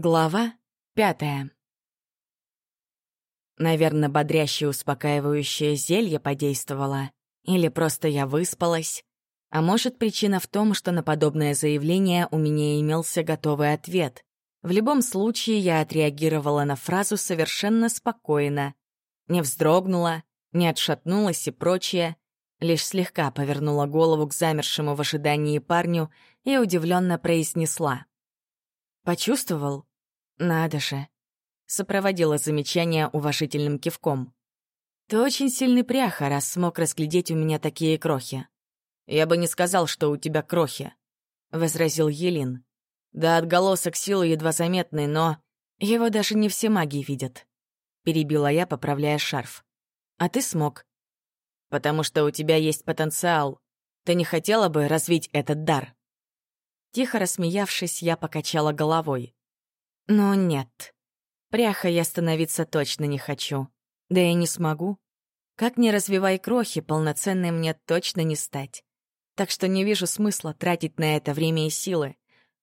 Глава пятая. Наверное, бодрящее успокаивающее зелье подействовало. Или просто я выспалась. А может, причина в том, что на подобное заявление у меня имелся готовый ответ. В любом случае, я отреагировала на фразу совершенно спокойно. Не вздрогнула, не отшатнулась и прочее. Лишь слегка повернула голову к замершему в ожидании парню и удивленно произнесла. «Почувствовал?» «Надо же!» — сопроводила замечание уважительным кивком. «Ты очень сильный пряха, раз смог разглядеть у меня такие крохи». «Я бы не сказал, что у тебя крохи», — возразил Елин. «Да отголосок силы едва заметный, но его даже не все маги видят», — перебила я, поправляя шарф. «А ты смог». «Потому что у тебя есть потенциал. Ты не хотела бы развить этот дар?» Тихо рассмеявшись, я покачала головой. Но нет. Пряха я становиться точно не хочу. Да и не смогу. Как ни развивай крохи, полноценной мне точно не стать. Так что не вижу смысла тратить на это время и силы.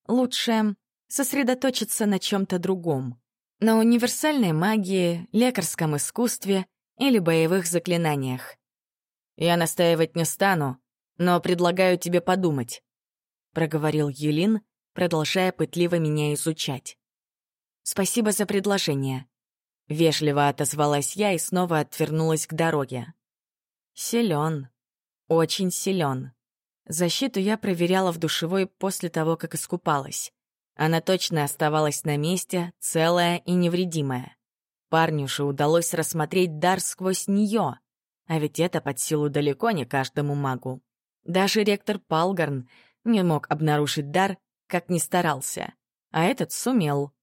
Лучше сосредоточиться на чем-то другом. На универсальной магии, лекарском искусстве или боевых заклинаниях. Я настаивать не стану, но предлагаю тебе подумать, — проговорил Елин, продолжая пытливо меня изучать. «Спасибо за предложение». Вежливо отозвалась я и снова отвернулась к дороге. Силен, очень силен. Защиту я проверяла в душевой после того, как искупалась. Она точно оставалась на месте, целая и невредимая. Парню же удалось рассмотреть дар сквозь нее, а ведь это под силу далеко не каждому магу. Даже ректор Палгарн не мог обнаружить дар, как ни старался, а этот сумел.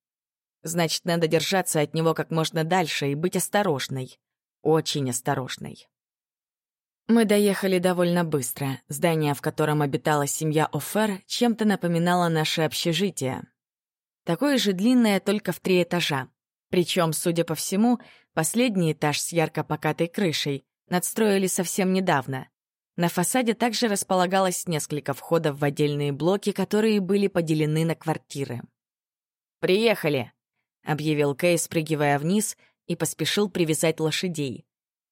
Значит, надо держаться от него как можно дальше и быть осторожной. Очень осторожной. Мы доехали довольно быстро. Здание, в котором обитала семья Офер, чем-то напоминало наше общежитие. Такое же длинное, только в три этажа. Причем, судя по всему, последний этаж с ярко покатой крышей надстроили совсем недавно. На фасаде также располагалось несколько входов в отдельные блоки, которые были поделены на квартиры. «Приехали!» — объявил Кей, спрыгивая вниз, и поспешил привязать лошадей.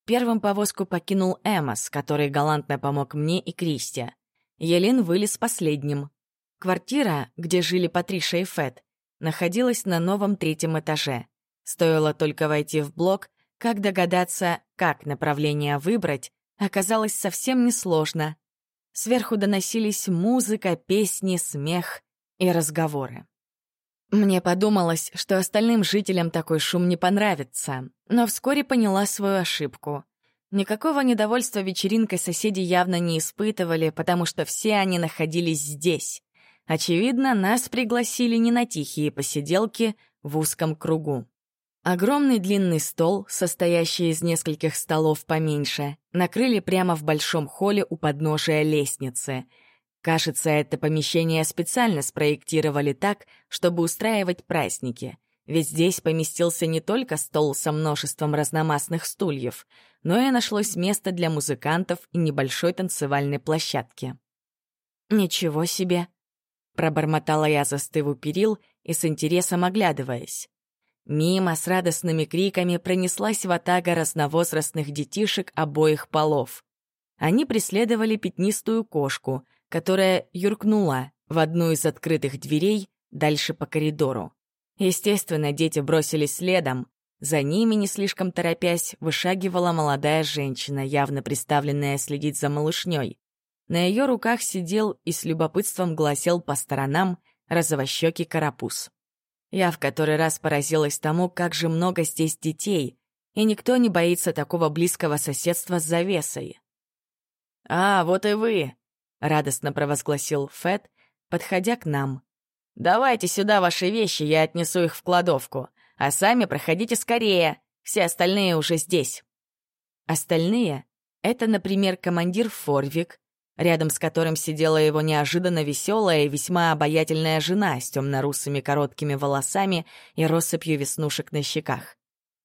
Первым повозку покинул Эмос, который галантно помог мне и Кристи. Елен вылез последним. Квартира, где жили Патриша и Фет, находилась на новом третьем этаже. Стоило только войти в блок, как догадаться, как направление выбрать, оказалось совсем несложно. Сверху доносились музыка, песни, смех и разговоры. Мне подумалось, что остальным жителям такой шум не понравится, но вскоре поняла свою ошибку. Никакого недовольства вечеринкой соседи явно не испытывали, потому что все они находились здесь. Очевидно, нас пригласили не на тихие посиделки в узком кругу. Огромный длинный стол, состоящий из нескольких столов поменьше, накрыли прямо в большом холле у подножия лестницы — Кажется, это помещение специально спроектировали так, чтобы устраивать праздники. Ведь здесь поместился не только стол со множеством разномастных стульев, но и нашлось место для музыкантов и небольшой танцевальной площадки. «Ничего себе!» — пробормотала я, застыв у перил и с интересом оглядываясь. Мимо с радостными криками пронеслась ватага разновозрастных детишек обоих полов. Они преследовали пятнистую кошку — которая юркнула в одну из открытых дверей дальше по коридору. Естественно, дети бросились следом. За ними, не слишком торопясь, вышагивала молодая женщина, явно приставленная следить за малышней. На ее руках сидел и с любопытством гласел по сторонам розовощекий карапуз. Я в который раз поразилась тому, как же много здесь детей, и никто не боится такого близкого соседства с завесой. «А, вот и вы!» — радостно провозгласил Фэт, подходя к нам. «Давайте сюда ваши вещи, я отнесу их в кладовку. А сами проходите скорее, все остальные уже здесь». Остальные — это, например, командир Форвик, рядом с которым сидела его неожиданно веселая и весьма обаятельная жена с темно-русыми короткими волосами и россыпью веснушек на щеках.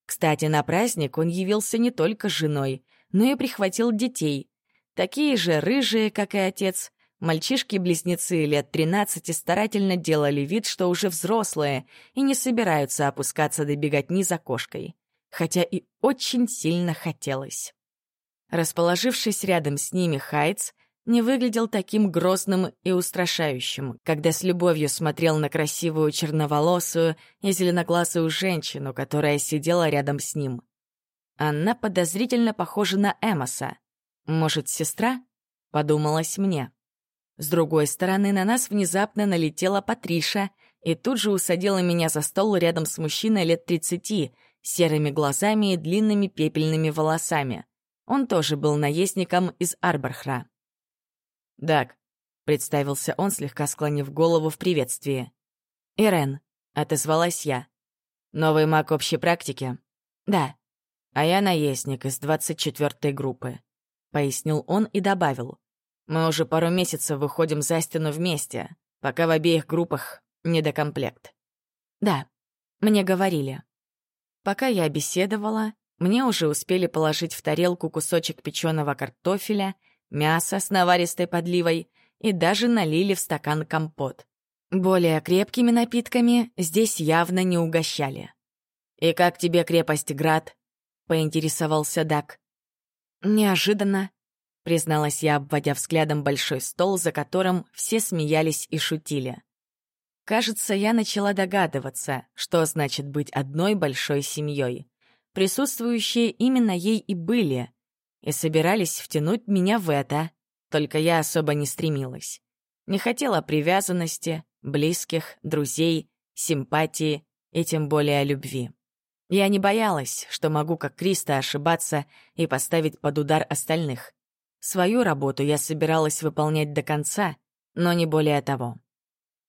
Кстати, на праздник он явился не только женой, но и прихватил детей — Такие же рыжие, как и отец, мальчишки-близнецы лет 13 старательно делали вид, что уже взрослые и не собираются опускаться до беготни за кошкой. Хотя и очень сильно хотелось. Расположившись рядом с ними, Хайтс не выглядел таким грозным и устрашающим, когда с любовью смотрел на красивую черноволосую и зеленоглазую женщину, которая сидела рядом с ним. Она подозрительно похожа на Эмоса. Может, сестра? Подумалось мне. С другой стороны, на нас внезапно налетела Патриша и тут же усадила меня за стол рядом с мужчиной лет тридцати, серыми глазами и длинными пепельными волосами. Он тоже был наездником из Арборхра. «Дак», — представился он, слегка склонив голову в приветствии. «Ирен», — отозвалась я. «Новый маг общей практики?» «Да». «А я наездник из 24-й группы», — пояснил он и добавил. «Мы уже пару месяцев выходим за стену вместе, пока в обеих группах недокомплект». «Да, мне говорили». Пока я беседовала, мне уже успели положить в тарелку кусочек печеного картофеля — мясо с наваристой подливой и даже налили в стакан компот. Более крепкими напитками здесь явно не угощали. «И как тебе крепость Град?» — поинтересовался Дак. «Неожиданно», — призналась я, обводя взглядом большой стол, за которым все смеялись и шутили. Кажется, я начала догадываться, что значит быть одной большой семьей. Присутствующие именно ей и были, и собирались втянуть меня в это, только я особо не стремилась. Не хотела привязанности, близких, друзей, симпатии и тем более любви. Я не боялась, что могу, как Криста, ошибаться и поставить под удар остальных. Свою работу я собиралась выполнять до конца, но не более того.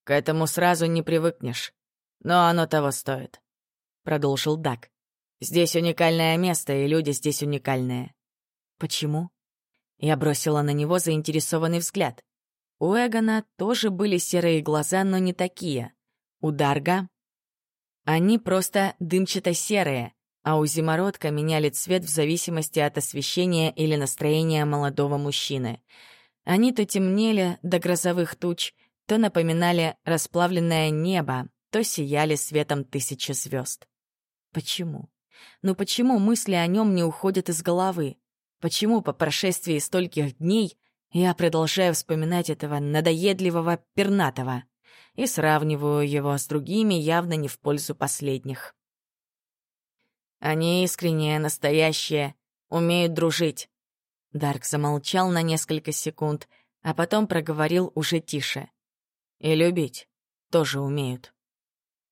«К этому сразу не привыкнешь, но оно того стоит», — продолжил Дак. «Здесь уникальное место, и люди здесь уникальные. Почему? Я бросила на него заинтересованный взгляд. У Эгона тоже были серые глаза, но не такие. У Дарга они просто дымчато-серые, а у зимородка меняли цвет в зависимости от освещения или настроения молодого мужчины. Они то темнели до грозовых туч, то напоминали расплавленное небо, то сияли светом тысячи звезд. Почему? Ну почему мысли о нем не уходят из головы? Почему по прошествии стольких дней я продолжаю вспоминать этого надоедливого пернатого и сравниваю его с другими явно не в пользу последних? Они искренние, настоящие, умеют дружить. Дарк замолчал на несколько секунд, а потом проговорил уже тише. И любить тоже умеют.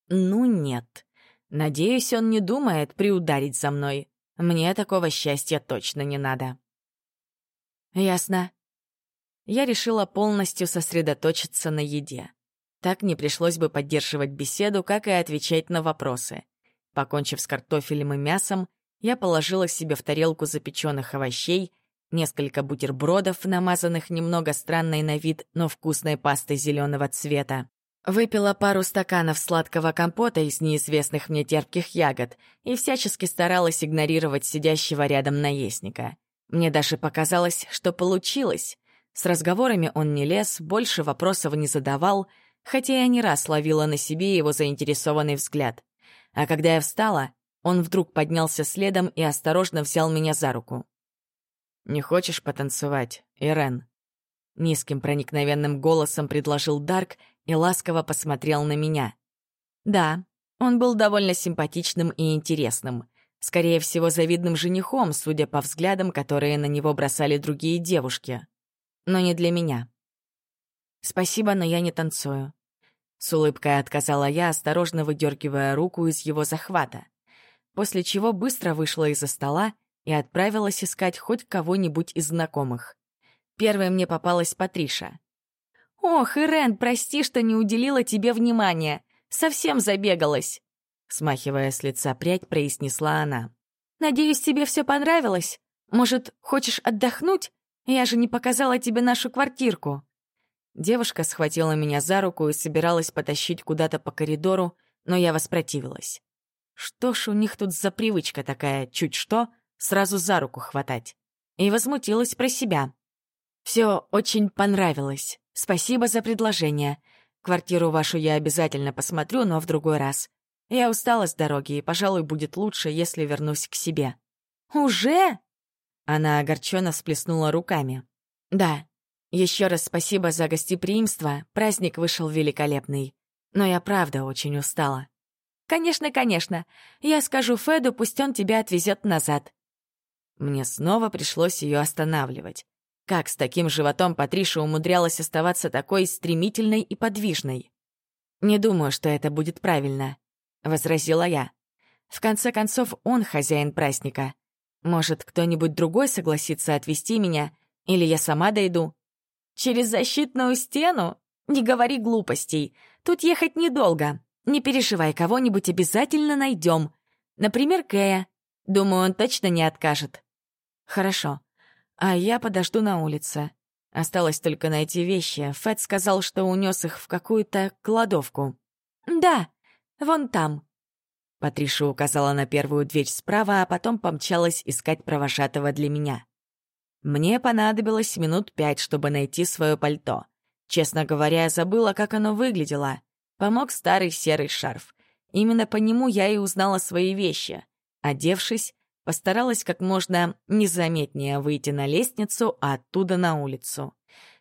Ну нет. Надеюсь, он не думает приударить за мной. Мне такого счастья точно не надо. Ясно. Я решила полностью сосредоточиться на еде. Так не пришлось бы поддерживать беседу, как и отвечать на вопросы. Покончив с картофелем и мясом, я положила себе в тарелку запеченных овощей, несколько бутербродов, намазанных немного странной на вид, но вкусной пастой зеленого цвета, Выпила пару стаканов сладкого компота из неизвестных мне терпких ягод и всячески старалась игнорировать сидящего рядом наездника. Мне даже показалось, что получилось. С разговорами он не лез, больше вопросов не задавал, хотя я не раз ловила на себе его заинтересованный взгляд. А когда я встала, он вдруг поднялся следом и осторожно взял меня за руку. «Не хочешь потанцевать, Ирен?» Низким проникновенным голосом предложил Дарк и ласково посмотрел на меня. Да, он был довольно симпатичным и интересным. Скорее всего, завидным женихом, судя по взглядам, которые на него бросали другие девушки. Но не для меня. «Спасибо, но я не танцую». С улыбкой отказала я, осторожно выдергивая руку из его захвата. После чего быстро вышла из-за стола и отправилась искать хоть кого-нибудь из знакомых. Первой мне попалась Патриша. «Ох, Ирен, прости, что не уделила тебе внимания. Совсем забегалась!» Смахивая с лица прядь, произнесла она. «Надеюсь, тебе все понравилось? Может, хочешь отдохнуть? Я же не показала тебе нашу квартирку». Девушка схватила меня за руку и собиралась потащить куда-то по коридору, но я воспротивилась. Что ж у них тут за привычка такая, чуть что, сразу за руку хватать? И возмутилась про себя. Все очень понравилось. Спасибо за предложение. Квартиру вашу я обязательно посмотрю, но в другой раз. Я устала с дороги, и, пожалуй, будет лучше, если вернусь к себе». «Уже?» Она огорченно всплеснула руками. «Да. Еще раз спасибо за гостеприимство. Праздник вышел великолепный. Но я правда очень устала». «Конечно, конечно. Я скажу Феду, пусть он тебя отвезет назад». Мне снова пришлось ее останавливать. Как с таким животом Патриша умудрялась оставаться такой стремительной и подвижной? «Не думаю, что это будет правильно», — возразила я. «В конце концов, он хозяин праздника. Может, кто-нибудь другой согласится отвезти меня, или я сама дойду?» «Через защитную стену? Не говори глупостей. Тут ехать недолго. Не переживай, кого-нибудь обязательно найдем. Например, Кэя. Думаю, он точно не откажет». «Хорошо. А я подожду на улице. Осталось только найти вещи. Фэт сказал, что унес их в какую-то кладовку. «Да, вон там». Патриша указала на первую дверь справа, а потом помчалась искать провожатого для меня. Мне понадобилось минут пять, чтобы найти свое пальто. Честно говоря, я забыла, как оно выглядело. Помог старый серый шарф. Именно по нему я и узнала свои вещи. Одевшись, Постаралась как можно незаметнее выйти на лестницу, а оттуда на улицу.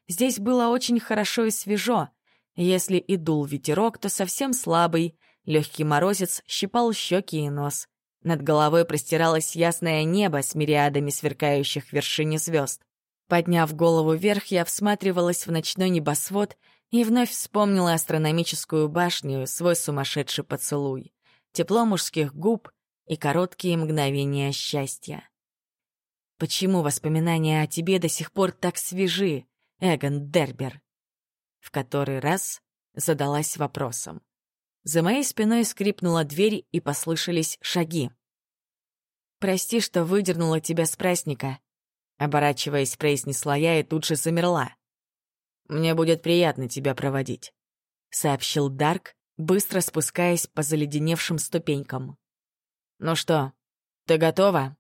Здесь было очень хорошо и свежо. Если и дул ветерок, то совсем слабый. Легкий морозец щипал щеки и нос. Над головой простиралось ясное небо с мириадами сверкающих вершине звезд. Подняв голову вверх, я всматривалась в ночной небосвод и вновь вспомнила астрономическую башню, свой сумасшедший поцелуй. Тепло мужских губ — и короткие мгновения счастья. Почему воспоминания о тебе до сих пор так свежи, Эгон Дербер? В который раз задалась вопросом. За моей спиной скрипнула дверь и послышались шаги. «Прости, что выдернула тебя с праздника», — оборачиваясь, произнесла я и тут же замерла. «Мне будет приятно тебя проводить», — сообщил Дарк, быстро спускаясь по заледеневшим ступенькам. «Ну что, ты готова?»